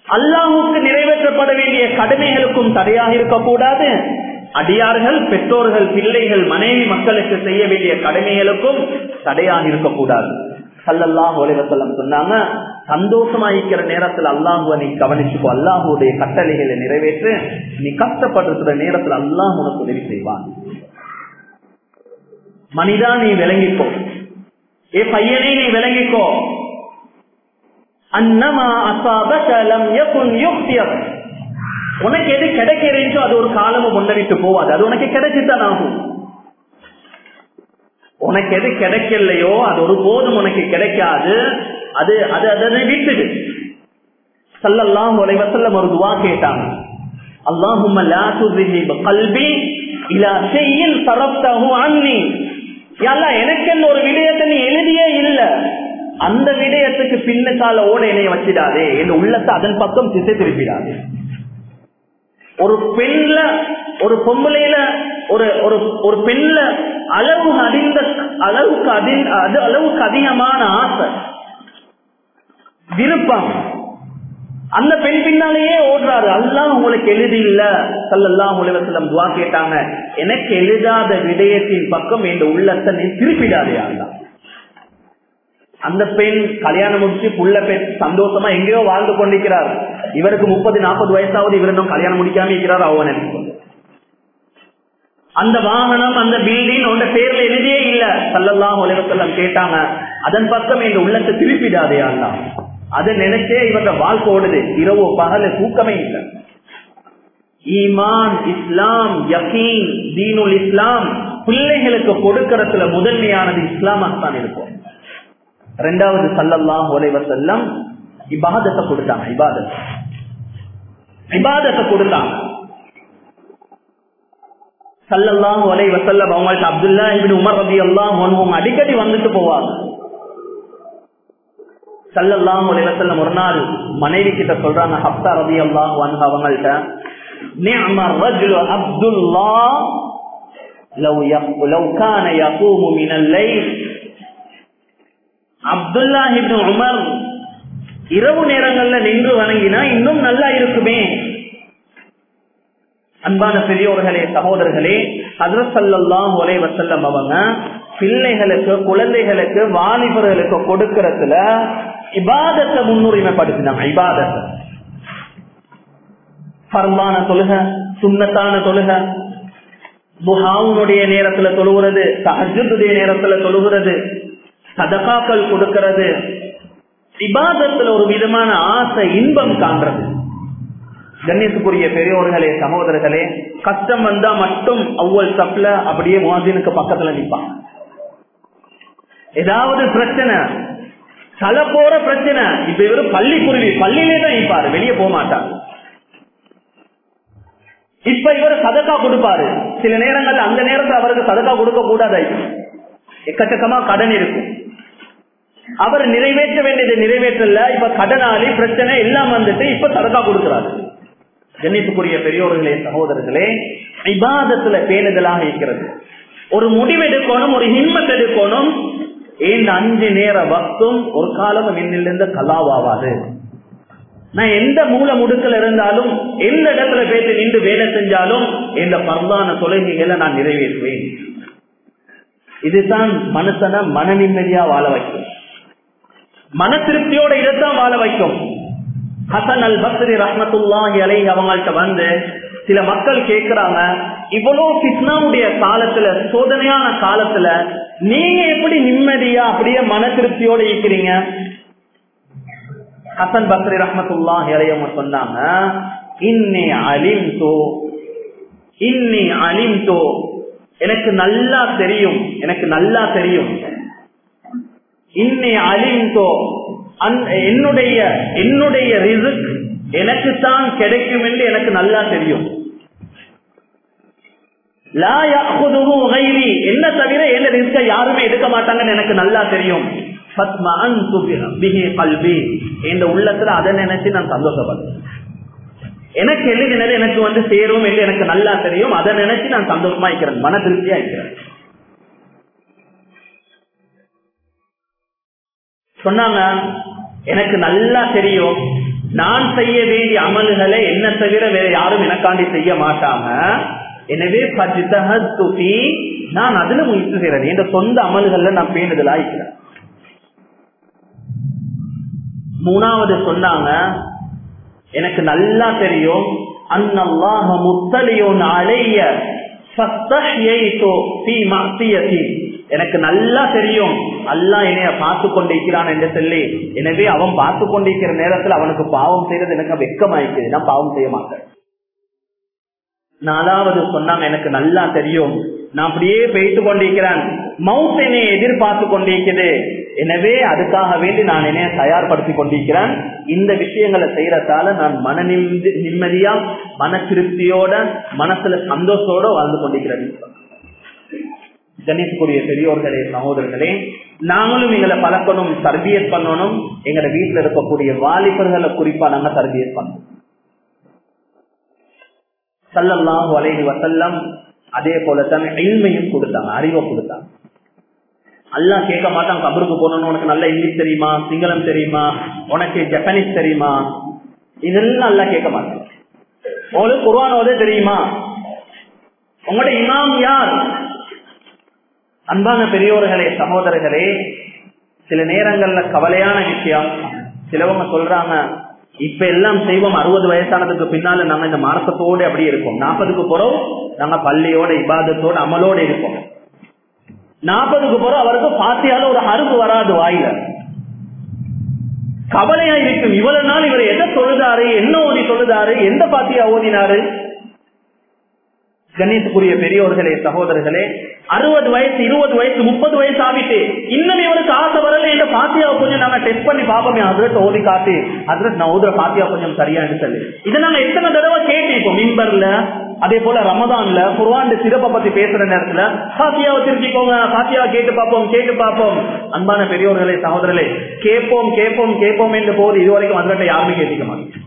Speaker 1: அல்லாஹுக்கு நிறைவேற்றப்பட வேண்டிய கடமைகளுக்கும் தடையாக இருக்கக்கூடாது. அடியார்கள் பெற்றோர்கள் பிள்ளைகள் மனைவி மக்களுக்கு செய்ய வேண்டிய கடமைகளுக்கும் தடையாக இருக்கக்கூடாது. சல்லல்லாஹ் உலகத்தலம் சொன்னாங்க சந்தோஷமா இருக்கிற நேரத்தில் அல்லாஹுவ நீ கவனிச்சுக்கோ. அல்லாஹுடைய கட்டளைகளை நிறைவேற்று நீ கஷ்டப்படுற நேரத்தில் அல்லாஹ் உனக்கு உதவி செய்வான். மனிதா நீ விளங்கிக்கோ. ஏ பையனை நீ விளங்கிக்கோ. அன்னமா அசாபலம் உனக்கு எது கிடைக்கிறீச்சோ அது ஒரு காலமும் முன்னவிட்டு போவாது. அது உனக்கு கிடைச்சுதான் ஆகும். உனக்கு எது கிடைக்கலையோ அது ஒரு போதும் உனக்கு கிடைக்காது. அது அது அதை விட்டுடு. சல்லல்லாம் உலைவசல்லம் ஒரு துவா கேட்டாங்க. அல்லாஹும் கல்வி இலா செய்யின் சரப்தகு அன்னி. எனக்கென்ன ஒரு விடயத்தை நீ எழுதியே இல்ல. அந்த விடயத்துக்கு பின்னக்கால ஓட என்னைய வச்சிடாதே. என் உள்ளத்தை அதன் பக்கம் திசை திருப்பிடாதே. ஒரு பெண்ல ஒரு பொம்பளையில ஒரு ஒரு ஒரு பெண்ல அளவு அறிந்த அளவுக்கு அதி அது அளவுக்கு அதிகமான ஆசை. விருப்பம். அந்த பெண் பின்னாலேயே ஓடுறாரு. அல்லா உங்களுக்கு எழுதி இல்ல சல்லல்லாஹ் உலகத்திலம் துவா கேட்டாங்க. எனக்கு எழுதாத விடயத்தின் பக்கம் என் உள்ளத்தை நீ திருப்பிடாதே அல்லா அந்த பெண் கல்யாணம் முடிச்சு புள்ள பெண் சந்தோஷமா எங்கேயோ வாழ்ந்து கொண்டிருக்கிறார். இவருக்கு முப்பது நாற்பது வயசாவது இவர் இன்னும் கல்யாணம் முடிக்காம இருக்கிறார் அவன். அந்த வாகனம் அந்த பில்டிங் உங்க பேர்ல எழுதியே இல்ல. சல்லல்லாம் உலகத்தெல்லாம் கேட்டாங்க அதன் பக்கம் எங்க உள்ளத்தை திருப்பிடாதே அல்லா. அதை நினைச்சே இவங்க வாழ்க்கை ஓடுது. இரவு பகல தூக்கமே இல்லை. ஈமான் இஸ்லாம் யகீன் தீனுல் இஸ்லாம் பிள்ளைகளுக்கு கொடுக்கறதுல முதன்மையானது இஸ்லாமாத்தான் இருக்கும். ரெண்டாவது சல்லல்லாம் உலைவர் செல்லம் இபாதத்தை கொடுத்தாங்க இபாதத் இபாதத்தை கொடுத்தாங்க. சல்லல்லாஹு அலை வசல்லம் உமர் ரபி எல்லாம் ஒன்றும் அடிக்கடி வந்துட்டு போவாங்க. சல்லல்லாஹு அலை வசல்லம் ஒரு நாள் மனைவி கிட்ட சொல்றாங்க ஹப்தா ரபி எல்லாம் வந்து அவங்கள்ட்ட அப்துல்லா அப்துல்லா உமர் இரவு நேரங்கள்ல நின்று வணங்கினா இன்னும் நல்லா இருக்குமே. அன்பான பெரியோர்களே சகோதரர்களே ஹசரத் ஒரே வசல்லம் அவங்க பிள்ளைகளுக்கு குழந்தைகளுக்கு வாலிபர்களுக்கு கொடுக்கறதுல இபாதத்தை முன்னுரிமைப்படுத்தினாங்க. இபாதத்தை. பர்மான தொழுக சுண்ணத்தான தொழுக. புகாவுனுடைய நேரத்துல தொழுகிறது சஹஜுடைய நேரத்துல தொழுகிறது சதகாக்கள் கொடுக்கிறது. இபாதத்துல ஒரு விதமான ஆசை இன்பம் காண்றது கண்ணியத்துக்குரிய பெரியோர்களே சகோதரர்களே கஷ்டம் வந்தா மட்டும் அவ்வளவு தப்புல அப்படியே முகாதீனுக்கு பக்கத்துல நிற்பாங்க ஏதாவது பிரச்சனை தலை போற பிரச்சனை இப்ப இவரு பள்ளி குருவி பள்ளியிலே தான் நிற்பாரு வெளியே போக மாட்டார். இப்ப இவர் சதக்கா கொடுப்பாரு. சில நேரங்கள்ல அந்த நேரத்தில் அவருக்கு சதக்கா கொடுக்க கூடாதாய் எக்கச்சக்கமா கடன் இருக்கும். அவர் நிறைவேற்ற வேண்டியதை நிறைவேற்றல இப்ப கடனாளி பிரச்சனை எல்லாம் வந்துட்டு இப்ப சதக்கா கொடுக்கிறாரு. கண்ணிப்புக்குரிய பெரியோர்களே சகோதரர்களே விவாதத்துல பேணுதலாக இருக்கிறது. ஒரு முடிவெடுக்கணும் ஒரு ஹிம்மத் எடுக்கணும். இந்த அஞ்சு நேர வக்தும் ஒரு காலம் என்னிலிருந்து கலாவாவாது. நான் எந்த மூல முடுக்கல் இருந்தாலும் எந்த இடத்துல பேசி நின்று வேலை செஞ்சாலும் இந்த பரவான தொலைகளை நான் நிறைவேற்றுவேன். இதுதான் மனுஷனை மன நிம்மதியா வாழ வைக்கிறேன் மன திருப்தியோட இதைத்தான் வாழ வைக்கும். ஹசன் அல் பக்ரி ரஹமத்துல்லாஹி அலை அவங்கள்ட்ட வந்து சில மக்கள் கேட்கிறாங்க இவ்வளவு கிருஷ்ணாவுடைய காலத்துல சோதனையான காலத்துல நீங்க எப்படி நிம்மதியா அப்படியே மன திருப்தியோட இருக்கிறீங்க? ஹசன் பக்ரி ரஹமத்துல்லா இளையவங்க சொன்னாங்க இன்னி அலிம்தோ இன்னி அலிம்தோ எனக்கு நல்லா தெரியும் எனக்கு நல்லா தெரியும். இன்னை அழிந்தோ என்னுடைய என்னுடைய ரிசுக் எனக்கு தான் கிடைக்கும் என்று எனக்கு நல்லா தெரியும். என்ன தவிர என்ன ரிஸ்க யாருமே எடுக்க மாட்டாங்கன்னு எனக்கு நல்லா தெரியும். என் உள்ளத்துல அதை நினைச்சு நான் சந்தோஷப்படுறேன். எனக்கு எழுதினது எனக்கு வந்து சேரும் என்று எனக்கு நல்லா தெரியும். அதை நினைச்சு நான் சந்தோஷமா இருக்கிறேன். மன திருப்தியா இருக்கிறேன். சொன்னாங்க எனக்கு நல்லா தெரியும். நான் செய்ய வேண்டிய அமல்களை என்ன தவிர வேற யாரும் எனக்காண்டி செய்ய மாட்டாங்க. எனவே நான் அதுல முயற்சி செய்யறேன். என்ற சொந்த அமல்கள்ல நான் பேணுதல் ஆயிக்கிறேன் மூணாவது சொன்னாங்க எனக்கு நல்லா தெரியும். அன்னல்லாஹ முத்தலியோன் அலைய எனக்கு நல்லா தெரியும். அல்லா என்னைய பார்த்து கொண்டிருக்கிறான் என்று சொல்லி எனவே அவன் பார்த்து கொண்டிருக்கிற நேரத்தில் அவனுக்கு பாவம் செய்யறது எனக்கு வெக்கமாயிக்குது நான் பாவம் செய்ய மாட்டேன். நாலாவது சொன்னாங்க எனக்கு நல்லா தெரியும். நான் அப்படியே போயிட்டு கொண்டிருக்கிறேன். மவுத் என்னை எதிர்பார்த்து கொண்டிருக்கிறது எனவே அதுக்காக வேண்டி நான் என்னைய தயார்படுத்தி கொண்டிருக்கிறேன். இந்த விஷயங்களை செய்யறதால நான் மன நிம்மதி நிம்மதியா மன திருப்தியோட மனசுல சந்தோஷத்தோட வாழ்ந்து கொண்டிருக்கிறேன். கணிக்கக்கூடிய பெரியோர்களே சகோதரர்களே நாங்களும் எங்களை பழக்கணும் தர்பியத் பண்ணணும். எங்கட வீட்டுல இருக்கக்கூடிய வாலிபர்களை குறிப்பா நாங்க தர்பியத் பண்ணணும் சல்லல்லாஹு அலைஹி வசல்லம் அதே போலத்தான் எளிமையும் கொடுத்தாங்க அறிவை கொடுத்தாங்க. அல்லா கேட்க மாட்டான் கபருக்கு போனோம் உனக்கு நல்ல இங்கிலீஷ் தெரியுமா சிங்களம் தெரியுமா உனக்கு ஜப்பானீஸ் தெரியுமா? இதெல்லாம் நல்லா கேட்க மாட்டான். உங்களுக்கு குர்வானோதே தெரியுமா? உங்களோட இமாம் யார்? அன்பான பெரியோர்களே சகோதரர்களே சில நேரங்கள்ல கவலையான விஷயம். சிலவங்க சொல்றாங்க இப்ப எல்லாம் செய்வோம் அறுபது வயசானதுக்கு பின்னால நாங்க இந்த மார்க்கத்தோட அப்படி இருக்கோம். நாற்பதுக்கு போறோம் நாங்க பள்ளியோட இபாதத்தோட அமலோட இருப்போம் நாற்பதுக்கு பிறகு அவருக்கு பாத்தியால ஒரு அரும்பு வராது வாயில. கவலையா இருக்கும் இவ்வளவு நாள் இவர் எதை சொல்லுதாரு என்ன ஓதி சொல்லுதாரு எந்த பாத்தியா ஓதினாரு? கணேசக்குரிய பெரியோர்களே சகோதரர்களே அறுபது வயசு இருபது வயசு முப்பது வயசு ஆகிட்டு இன்னும் இவருக்கு ஆசை வரல. என்ற பாத்தியாவை கொஞ்சம் நாங்க டெஸ்ட் பண்ணி பார்ப்போமே அதுல ஓதி காட்டு. அதுல நான் ஓதுற பாத்தியா கொஞ்சம் சரியா சொல்லு. இதை நாங்க எத்தனை தடவை கேட்டிருப்போம் மின்பர்ல அதே போல ரமதான்ல குர்வான் சிறப்பை பத்தி பேசுற நேரத்துல பாத்தியாவை திருப்பிக்கோங்க பாத்தியாவை கேட்டு பார்ப்போம் கேட்டு பார்ப்போம். அன்பான பெரியோர்களே சகோதரர்களே கேட்போம் கேட்போம் கேட்போம் என்று போது இதுவரைக்கும் அதிரட்ட யாருமே கேட்டிக்க மாட்டேன்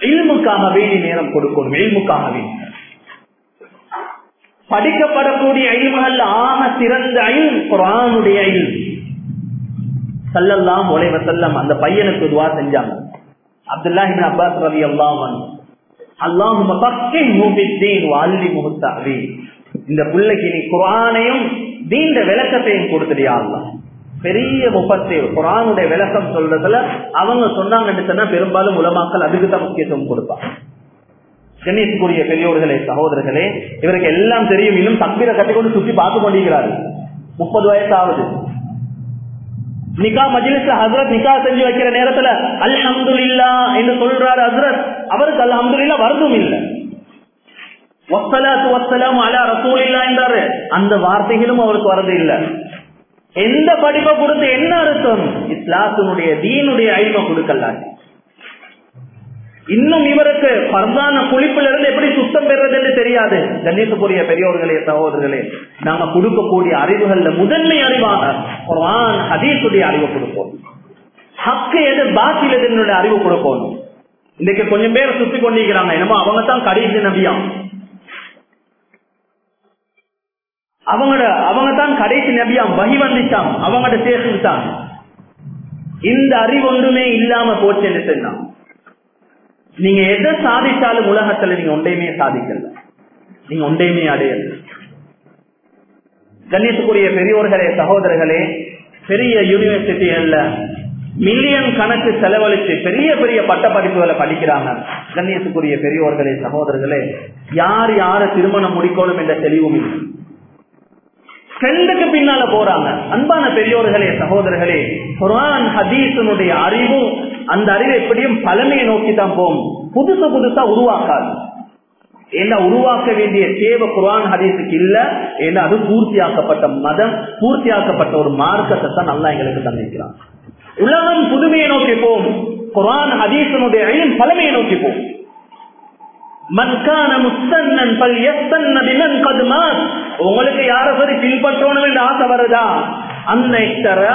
Speaker 1: இல்முக்காக வேண்டி நேரம் கொடுக்கணும் இல்முக்காக வேண்டி படிக்கப்படக்கூடிய அழிவுகள் ஆக சிறந்த அயில் குரானுடைய அயில் சல்லல்லாம் ஒலைவ செல்லம் அந்த பையனுக்கு துவா செஞ்சாங்க. அப்துல்லாஹிபின் அப்பாஸ் ரவி அல்லாமன் அல்லாஹும் இந்த பிள்ளைக்கு நீ குரானையும் நீண்ட விளக்கத்தையும் கொடுத்துடியா பெரிய முப்பத்தை குரானுடைய விளக்கம் சொல்றதுல அவங்க சொன்னாங்கன்னு சொன்னா பெரும்பாலும் உலமாக்கள் அதுக்கு தான் முக்கியத்துவம் கொடுப்பாங்க. கணேஷ்குரிய பெரியோர்களே சகோதரர்களே இவருக்கு எல்லாம் தெரியும். இன்னும் தக்பீரை கட்டிக்கொண்டு சுற்றி பார்த்து கொண்டிருக்கிறாரு முப்பது வயசாவது. நிகா மஜிலிஸ் ஹசரத் நிகா செஞ்சு வைக்கிற நேரத்துல அல்ஹம்து இல்லா என்று சொல்றாரு ஹசரத் அவருக்கு அல்ஹம்து இல்லா. வருதும் இல்லை என்றாரு. அந்த வார்த்தைகளும் அவருக்கு வரது இல்லை. எந்த படிப்பை கொடுத்து என்ன அர்த்தம்? இஸ்லாத்தினுடைய தீனுடைய அழிவை கொடுக்கல இன்னும் இவருக்கு பர்தான குளிப்புல இருந்து எப்படி சுத்தம் பெறுறதுன்னு தெரியாது. கண்ணியத்துக்குரிய பெரியோர்களே சகோதரர்களே நாம கொடுக்கக்கூடிய அறிவுகள்ல முதன்மை அறிவாக குரான் ஹதீசுடைய அறிவு கொடுப்போம். ஹக்கு எது பாக்கில் எதுன்னு அறிவு கொடுப்போம். இன்னைக்கு கொஞ்சம் பேர் சுத்தி கொண்டிருக்கிறாங்க. என்னமோ அவங்க தான் கடைசி நபியா. அவங்களோட அவங்க தான் கடைசி நபியாம் வகி வந்துட்டான் அவங்களோட சேர்த்துட்டான் இந்த அறிவு ஒன்றுமே இல்லாம போச்சு என்று சொன்னான். நீங்க எதை சாதித்தாலும் உலகத்துல நீங்க ஒன்றையுமே சாதிக்கல. நீங்க ஒன்றையுமே அடையல. கண்ணியத்துக்குரிய பெரியோர்களே சகோதரர்களே பெரிய யூனிவர்சிட்டிகள்ல மில்லியன் கணக்கு செலவழித்து பெரிய பெரிய பட்ட படிப்புகளை படிக்கிறாங்க கண்ணியத்துக்குரிய பெரியோர்களே சகோதரர்களே. யார் யார திருமணம் முடிக்கணும் என்ற தெளிவும் இல்லை. ட்ரெண்டுக்கு பின்னால போறாங்க. அன்பான பெரியோர்களே சகோதரர்களே குரான் ஹதீசனுடைய அறிவும் அந்த அறிவு எப்படியும் பழமையை நோக்கி தான் போகும். புதுசு புதுசா உருவாக்காது. ஏன்னா உருவாக்க வேண்டிய தேவை குரான் ஹதீஸுக்கு இல்ல? ஏன்னா அது பூர்த்தியாக்கப்பட்ட மதம் பூர்த்தியாக்கப்பட்ட ஒரு மார்க்கத்தை தான் நல்லா எங்களுக்கு தந்திருக்கிறான். உலகம் புதுமையை நோக்கி போகும். குரான் ஹதீசனுடைய அழியும் பழமையை நோக்கி போகும். பல் உங்களுக்கு யார சரி பின்பற்றணும் என்று ஆசை வருதா? அந்த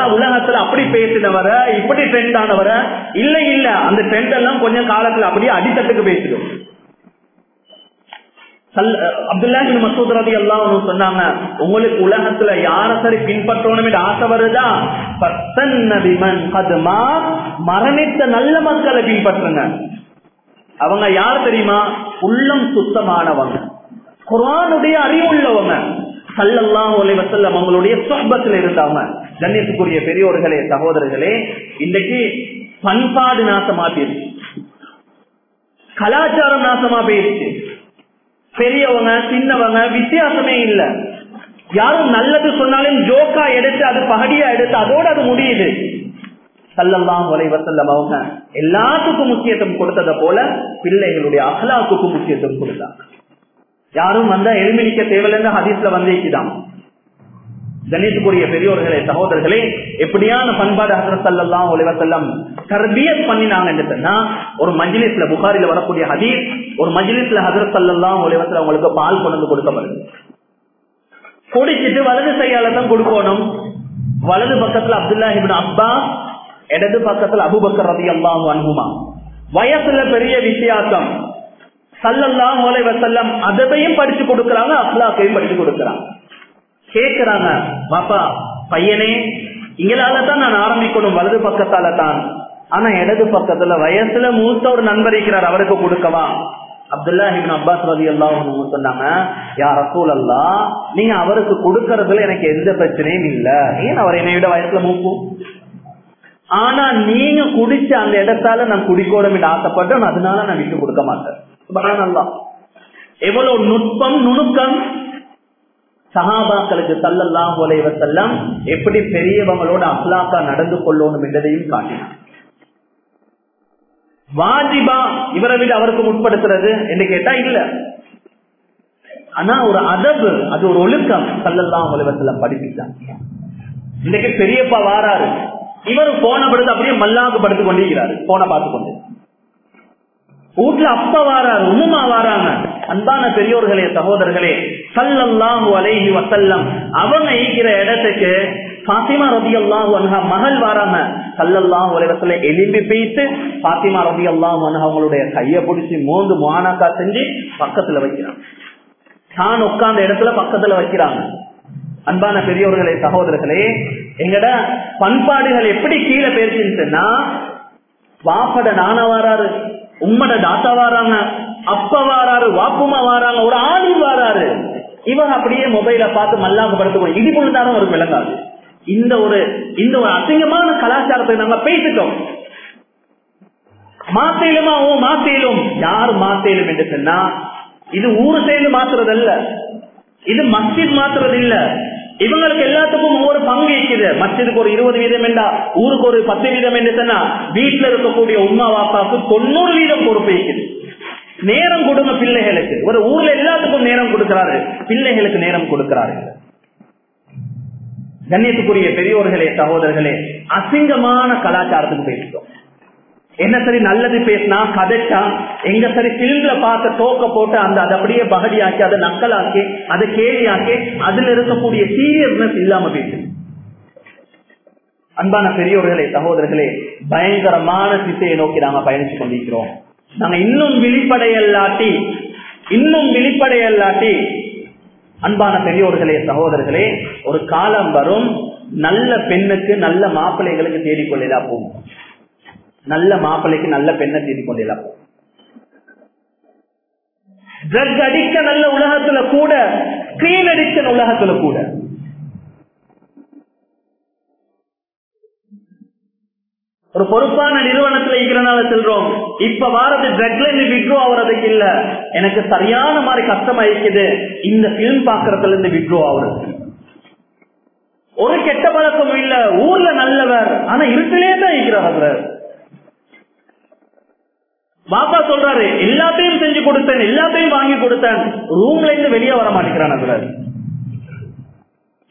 Speaker 1: உலகத்துல அப்படி பேசினவர இப்படி ட்ரெண்ட் ஆனவர இல்ல இல்ல. அந்த ட்ரெண்ட் எல்லாம் கொஞ்சம் காலத்துல அப்படியே அடித்தட்டுக்கு பேசிடும். அப்துல்லாஹி மசூத் ரவி எல்லாம் சொன்னாங்க உங்களுக்கு உலகத்துல யார சரி பின்பற்றணும் ஆசை வருதா? மரணித்த நல்ல மக்களை பின்பற்றுங்க. அவங்க யார் தெரியுமா? உள்ளம் சுத்தமானவங்க. குரானுடைய அறிவுள்ளவங்க. சல்லல்லாம் வசல்லம் அவங்களுடைய சொற்பத்தில் இருந்தவங்க கண்ணியத்துக்குரிய பெரியோர்களே சகோதரர்களே இன்னைக்கு பண்பாடு நாசமா போயிருச்சு கலாச்சாரம் நாசமா போயிருச்சு பெரியவங்க சின்னவங்க வித்தியாசமே இல்ல. யாரும் நல்லது சொன்னாலும் ஜோக்கா எடுத்து அது பகடியா எடுத்து அதோட அது முடியுது. சல்லல்லாம் வலைவசல்லம் அவங்க எல்லாத்துக்கும் முக்கியத்துவம் கொடுத்ததை போல பிள்ளைகளுடைய அகலாவுக்கும் முக்கியத்துவம் கொடுத்தாங்க. யாரும் வந்தா எலுமிக்க தேவையில்லைன்னு ஹதீஸ்ல வந்தேக்குதான் கணித்துக்குரிய பெரியோர்களே சகோதரர்களே எப்படியான பண்பாடு ஹசரத் சல்லாம் உலகத்தெல்லாம் தர்பியத் பண்ணினாங்க சொன்னா ஒரு மஜ்லிஸ்ல புகாரில வரக்கூடிய ஹதீஸ் ஒரு மஜ்லிஸ்ல ஹசரத் சல்லாம் உலகத்துல அவங்களுக்கு பால் கொண்டு வந்து கொடுக்கப்படுது குடிச்சிட்டு வலது கையால தான் கொடுக்கணும். வலது பக்கத்துல அப்துல்லாஹிபின் அப்பா இடது பக்கத்துல அபுபக்கர் ரதி அல்லாஹு அன்புமா வயசுல பெரிய வித்தியாசம். சல்லல்லாம் ஓலை வசல்லம் அதவையும் படிச்சு கொடுக்கறாங்க அப்லாக்கையும் படிச்சு கொடுக்கறாங்க. கேக்குறாங்க பாப்பா பையனே இங்களால தான் நான் ஆரம்பிக்கணும் வலது பக்கத்தால தான். ஆனா இடது பக்கத்துல வயசுல மூத்த ஒரு நண்பர் இருக்கிறார் அவருக்கு கொடுக்கவா? அப்துல்லாஹிபின் அப்பாஸ் ரதி அல்லாஹ் சொன்னாங்க யார் ரசூல் அல்லா நீங்க அவருக்கு கொடுக்கறதுல எனக்கு எந்த பிரச்சனையும் இல்ல. ஏன் அவர் என்னை விட வயசுல மூக்கும் ஆனா நீங்க குடிச்ச அந்த இடத்தால நான் குடிக்கோடும் ஆசைப்பட்டேன் அதனால நான் விட்டு கொடுக்க மாட்டேன். எவ்வளவு நுட்பம் நுணுக்கம் சகாபாக்களுக்கு சல்லல்லாம் செல்லம் எப்படி பெரியவங்களோட அஸ்லாக்கா நடந்து கொள்ளணும் என்றதையும் காட்டினார். வாஜிபா இவரை விட அவருக்கு முற்படுத்துறது என்று கேட்டா இல்ல. ஆனா ஒரு அதபு அது ஒரு ஒழுக்கம் சல்லல்லாம் செல்லம் படிப்பிட்டாங்க இன்னைக்கு பெரியப்பா வாராரு. இவர் போன படுத்து அப்படியே மல்லாக்கு படுத்து கொண்டிருக்கிறாரு. போன பார்த்து கொண்டு. வீட்டுல அப்பா வாராரு உண்மா வாராங்க. அன்பான பெரியோர்களே சகோதரர்களே சல்லல்லாஹு அலைஹி வசல்லம் அவங்க ஈக்கிற இடத்துக்கு பாத்திமா ரதி அல்லாஹு மகள் வாராங்க சல்லல்லாஹு உலகத்துல எலும்பி பெய்த்து பாத்திமா ரதி அல்லாஹு அவங்களுடைய கைய பிடிச்சி மோந்து மானாக்கா செஞ்சு பக்கத்துல வைக்கிறாங்க. தான் உட்கார்ந்த இடத்துல பக்கத்துல வைக்கிறாங்க. அன்பான பெரியோர்களே சகோதரர்களே எங்கட பண்பாடுகள் எப்படி கீழே போயிருச்சுன்னா வாப்பட நானா வாராரு உம்மட தாத்தா வாராங்க அப்பா வாராரு வாப்புமா வாராங்க ஒரு ஆளி வாராரு. இவன் அப்படியே மொபைல பார்த்து மல்லாம படுத்து இடி பொழுதாலும் ஒரு விளங்காது. இந்த ஒரு இந்த ஒரு அசிங்கமான கலாச்சாரத்தை நாங்க பேசிட்டோம். மாத்தேலுமா ஓ மாத்தேலும். யார் மாத்தேலும் என்று சொன்னா இது ஊரு சேர்ந்து மாத்துறதல்ல. இது மஸ்ஜித் மாத்துறது இல்ல இவங்களுக்கு எல்லாத்துக்கும் ஒவ்வொரு பங்கு இருக்குது. மஸ்ஜிதுக்கு ஒரு இருபது வீதம் என்றா ஊருக்கு ஒரு பத்து வீதம் என்று சொன்னா வீட்டுல இருக்கக்கூடிய உமா வாப்பாவுக்கு தொண்ணூறு வீதம் பொறுப்பு இருக்குது. நேரம் கொடுங்க பிள்ளைகளுக்கு. ஒரு ஊர்ல எல்லாத்துக்கும் நேரம் கொடுக்கிறாரு பிள்ளைகளுக்கு நேரம் கொடுக்கிறாரு கண்ணியத்துக்குரிய பெரியோர்களே சகோதரர்களே அசிங்கமான கலாச்சாரத்துக்கு பேசிட்டோம் என்ன சரி நல்லது பேசினா கதைச்சா எங்க சரி பில்ல பார்த்த தோக்க போட்டு அந்த அதை அப்படியே பகடியாக்கி அதை நக்கலாக்கி அதை கேலியாக்கி அதுல இருக்கக்கூடிய சீரியஸ்னஸ் இல்லாம பேசு அன்பான பெரியோர்களே சகோதரர்களே பயங்கரமான திசையை நோக்கி நாங்க பயணிச்சு கொண்டிருக்கிறோம். நாங்க இன்னும் விழிப்படையல்லாட்டி இன்னும் விழிப்படையல்லாட்டி அன்பான பெரியோர்களே சகோதரர்களே ஒரு காலம் வரும் நல்ல பெண்ணுக்கு நல்ல மாப்பிள்ளைகளுக்கு தேடிக்கொள்ளா போகும் நல்ல மாப்பிள்ளைக்கு நல்ல பெண்ணை தேடி கொண்டிடலாம். ட்ரக் அடிக்க நல்ல உலகத்துல கூட ஸ்கிரீன் அடிக்ஷன் உலகத்துல கூட. ஒரு பொறுப்பான நிறுவனத்துல இருக்கிறனால செல்றோம். இப்ப வாரது ட்ரக்ல இருந்து விட்ரோ ஆகுறதுக்கு இல்ல. எனக்கு சரியான மாதிரி கஷ்டம் ஆயிக்குது இந்த பிலிம் பாக்குறதுல இருந்து விட்ரோ ஆகுறது. ஒரு கெட்ட பழக்கம் இல்ல. ஊர்ல நல்லவர். ஆனா இருட்டிலே தான் இருக்கிறார் பாப்பா சொல்றாரு எல்லாத்தையும் செஞ்சு கொடுத்தேன் எல்லாத்தையும் வாங்கி கொடுத்தேன். ரூம்ல இருந்து வெளியே வர மாட்டேங்கிறான் அதுல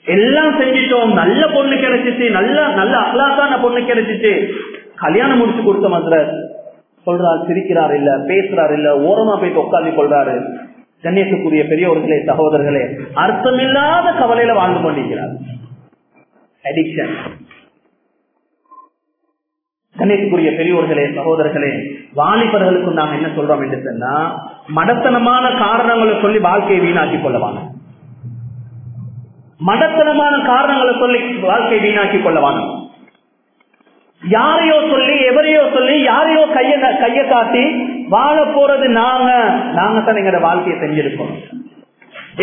Speaker 1: எல்லாம் செஞ்சிட்டோம். நல்ல பொண்ணு கிடைச்சிச்சு. நல்ல நல்ல அகலாக்கான பொண்ணு கிடைச்சிச்சு. கல்யாணம் முடிச்சு கொடுத்த மதுர சொல்றார் சிரிக்கிறார் இல்ல பேசுறார் இல்ல ஓரமா போய் உட்காந்து கொள்றாரு. கண்ணியத்துக்குரிய பெரியவர்களே சகோதரர்களே அர்த்தமில்லாத கவலையில வாழ்ந்து கொண்டிருக்கிறார். அடிக்ஷன் கண்ணியத்துக்குரிய பெரியோர்களே சகோதரர்களே வாலிபர்களுக்கும் நாம் என்ன சொல்றோம் என்று சொன்னா மடத்தனமான காரணங்களை சொல்லி வாழ்க்கையை வீணாக்கி கொள்ளவாங்க. மடத்தனமான காரணங்களை சொல்லி வாழ்க்கையை வீணாக்கி கொள்ளவாங்க. யாரையோ சொல்லி எவரையோ சொல்லி யாரையோ கைய கைய காட்டி வாழ போறது நாங்க நாங்க தான் எங்கட வாழ்க்கையை செஞ்சிருக்கோம்.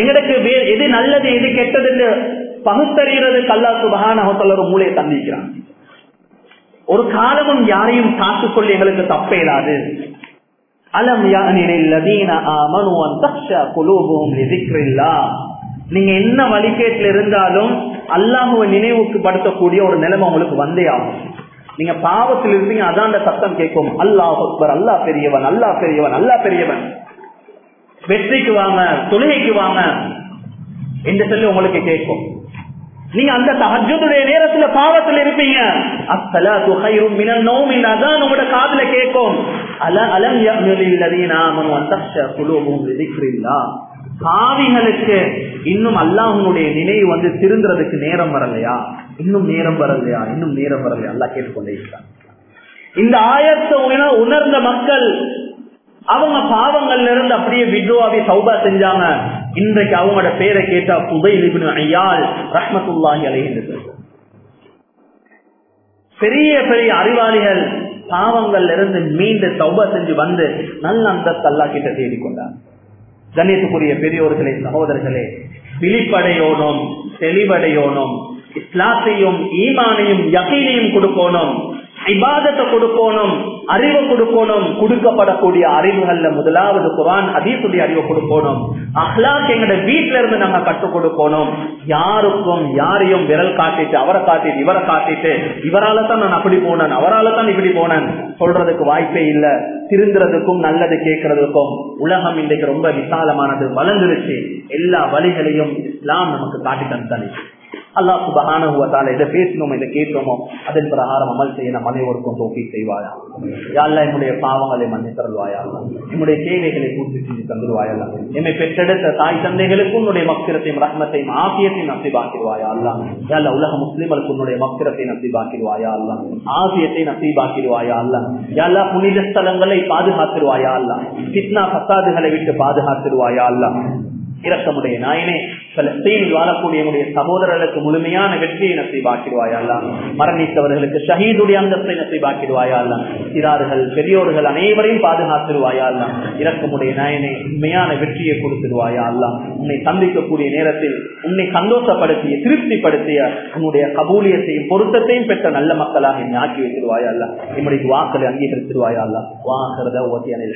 Speaker 1: எங்களுக்கு எது நல்லது எது கெட்டதுன்னு பகுத்தறிகிறது கல்லா சுபகான ஒரு மூலையை தந்திக்கிறான் ஒரு காலமும் யாரையும் காத்து சொல்லி எங்களுக்கு தப்பேலாது அலம் நீங்க என்ன வழிகேட்டில் இருந்தாலும் அல்லாஹுவை நினைவுக்கு படுத்தக்கூடிய ஒரு நிலைமை உங்களுக்கு வந்தே ஆகும். நீங்க பாவத்தில் இருந்தீங்க அதான் சத்தம் கேட்கும். அல்லாஹ் அக்பர் அல்லா பெரியவன் அல்லா பெரியவன் அல்லா பெரியவன். வெற்றிக்கு வாங்க தொழுகைக்கு வாங்க. என்று சொல்லி உங்களுக்கு கேட்கும். நீங்க அந்த தஹஜுடைய நேரத்துல பாவத்தில் இருப்பீங்க. அஸ்ஸலா துஹைரும் மினல் நௌம் அதான் உங்களோட காதுல கேட்கும். அல அலம் யம்லில் லதீன ஆமனு அன் தக்ஷ குலூபுஹும் லிதிக்ரில்லாஹ் பாவிகளுக்கு இன்னும் அல்லாஹ்வுடைய நினைவு வந்து திருந்துறதுக்கு நேரம் வரலையா? இன்னும் நேரம் வரலையா? இன்னும் நேரம் வரலையா? அல்லாஹ் கேட்டுக்கொண்டே இருக்கான் இந்த ஆயத்தை உணர்ந்த மக்கள் அவங்க பாவங்கள்ல இருந்து அப்படியே வித்வாவி சௌபா செஞ்சாங்க. இன்றைக்கு அவங்களோட பேரை கேட்டா புதை ஐயால் ரஹ்மத்துல்லாஹி அலைகின்றது பெரிய பெரிய அறிவாளிகள் பாவங்கள்ல இருந்து மீண்டு சௌபா செஞ்சு வந்து நல்ல அந்த தல்லா கிட்ட தேடிக்கொண்டார் கணேசக்குரிய பெரியோர்களே சகோதரர்களே விழிப்படையோனும் தெளிவடையோனும் இஸ்லாத்தையும் ஈமானையும் யகீனையும் கொடுக்கணும் இபாதத்தை கொடுக்கணும் அறிவை கொடுக்கணும் கொடுக்கப்படக்கூடிய அறிவுகள்ல முதலாவது குரான் அதீசுடைய அறிவை கொடுக்கணும். அஹ்லாக் எங்கட வீட்டுல இருந்து நம்ம கற்றுக் கொடுக்கணும். யாருக்கும் யாரையும் விரல் காட்டிட்டு அவரை காட்டிட்டு இவரை காட்டிட்டு இவரால தான் நான் அப்படி போனேன் அவரால தான் இப்படி போனேன். சொல்றதுக்கு வாய்ப்பே இல்ல. திருந்துறதுக்கும் நல்லது கேட்கறதுக்கும் உலகம் இன்றைக்கு ரொம்ப விசாலமானது வளர்ந்துருச்சு. எல்லா வழிகளையும் இஸ்லாம் நமக்கு காட்டி தந்தானே அல்லா சுபகான இதை பேசணுமோ இதை கேட்டோமோ அதன் பிரகாரம் அமல் செய்ய நம் அனைவருக்கும் தோப்பி செய்வாயா? யாழ்லா என்னுடைய பாவங்களை மன்னி தருவாயா? என்னுடைய தேவைகளை பூர்த்தி செஞ்சு தந்துருவாயா? என்னை பெற்றெடுத்த தாய் தந்தைகளுக்கும் உன்னுடைய மக்கிரத்தையும் ரத்னத்தையும் ஆசியத்தையும் நசிபாக்கிடுவாயா அல்லா யாழ்ல உலக முஸ்லிம்களுக்கு உன்னுடைய மக்கிரத்தை நசிபாக்கிடுவாயா அல்லா ஆசியத்தை நசிபாக்கிடுவாயா அல்லா யாழ்லா புனித ஸ்தலங்களை பாதுகாத்துருவாயா அல்லா கிட்னா பத்தாதுகளை விட்டு பாதுகாத்துருவாயா அல்லா இரக்கமுடைய நாயனே பலஸ்தீனில் வாழக்கூடிய என்னுடைய சகோதரர்களுக்கு முழுமையான வெற்றியை நசைபாக்கிடுவாயா மரணித்தவர்களுக்கு ஷஹீதுடைய அந்தஸ்தை நசைபாக்கிடுவாயா சிறார்கள் பெரியோர்கள் அனைவரையும் பாதுகாத்துருவாயா இரக்கமுடைய நாயனே உண்மையான வெற்றியை கொடுத்துருவாயா உன்னை சந்திக்கக்கூடிய நேரத்தில் உன்னை சந்தோஷப்படுத்திய திருப்திப்படுத்திய உன்னுடைய கபூலியத்தையும் பொருத்தத்தையும் பெற்ற நல்ல மக்களாக என்னை ஆக்கி வைத்திருவாயா என்னுடைய வாக்களை அங்கீகரித்திருவாயா வாங்கிறத ஓட்டியான